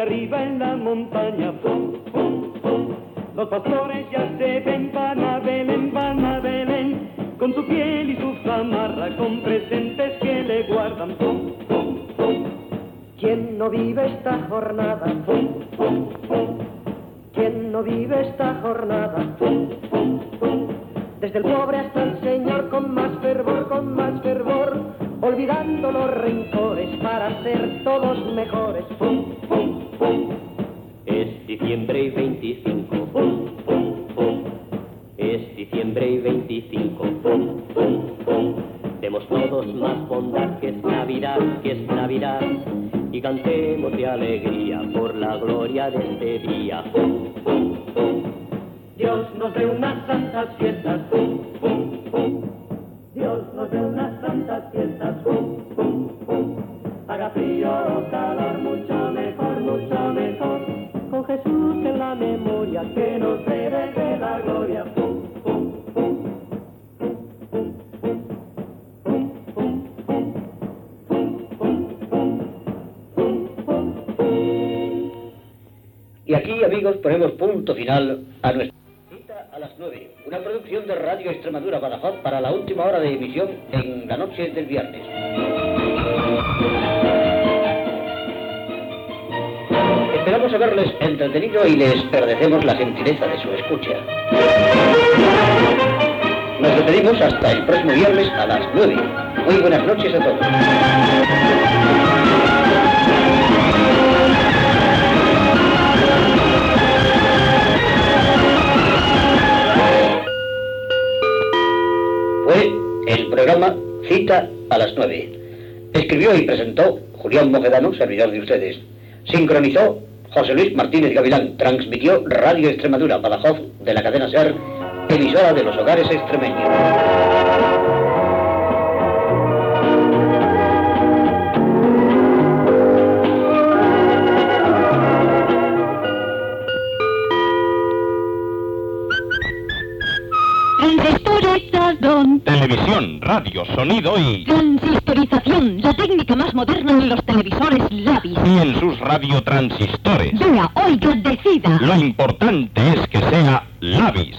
arriba en la montaña. Pum, pum, pum. Los pastores ya se ven, van a Belén, van a Belén, con su piel y su zamarra, con presentes que le guardan. Pum, pum, pum. ¿Quién no vive esta jornada? Pum, pum, pum. ¿Quién no vive esta jornada? Pum, pum, pum. Desde el pobre hasta el Señor con más fervor, con más fervor, olvidando los rencores para ser todos mejores. Diciembre y 25. Pum, pum, pum. Es diciembre y 25. Pum, pum, pum. Demos todos más bondad que es Navidad, que es Navidad. Y cantemos de alegría por la gloria de este día. Pum, pum, pum. Dios nos dé unas santas fiestas. Pum, pum, pum. Dios nos dé unas santas fiestas. Y aquí, amigos, ponemos punto final a nuestra cita a las 9. Una producción de Radio Extremadura Badajoz para la última hora de emisión en la noche del viernes. Esperamos haberles entretenido y les agradecemos la gentileza de su escucha. Nos despedimos hasta el próximo viernes a las 9. Muy buenas noches a todos. Fue el programa Cita a las 9. Escribió y presentó Julián Mojedano, servidor de ustedes. Sincronizó José Luis Martínez Gavilán. Transmitió Radio Extremadura, Badajoz, de la cadena SER, emisora de los hogares extremeños. Televisión, radio, sonido y... Transistorización, la técnica más moderna en los televisores Lavis. y en sus radiotransistores. Vea, oiga, decida. Lo importante es que sea Lavis.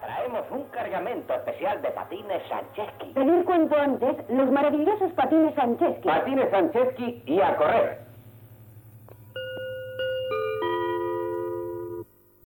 Traemos un cargamento especial de patines Sancheski. Venir cuanto antes los maravillosos patines Sancheski. Patines Sancheski y a correr.